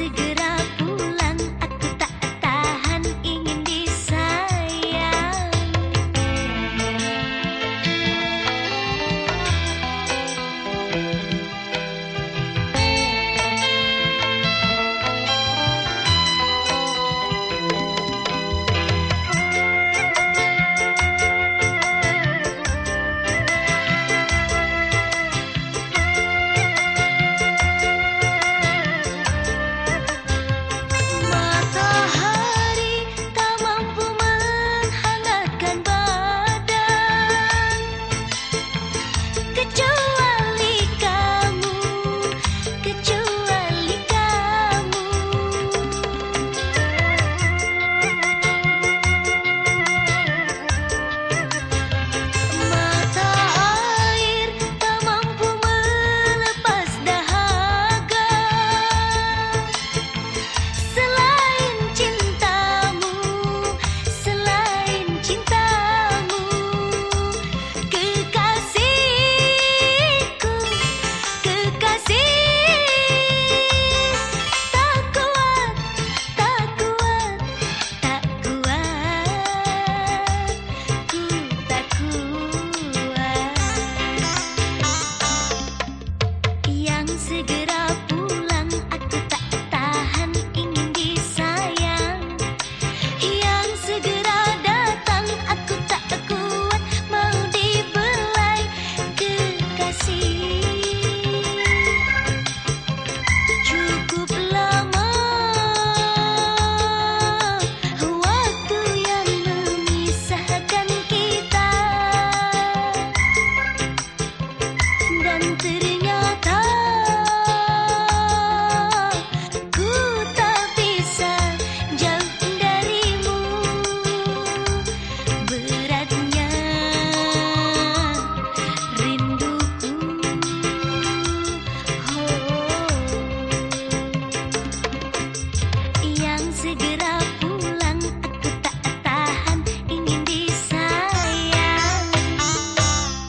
It's a good idea. segera